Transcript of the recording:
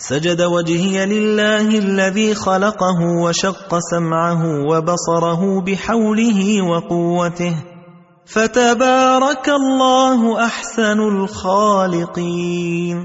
سجد وجهي لله الذي خلقه وشق سمعه وبصره بحوله وقوته فتبارك الله أحسن الخالقين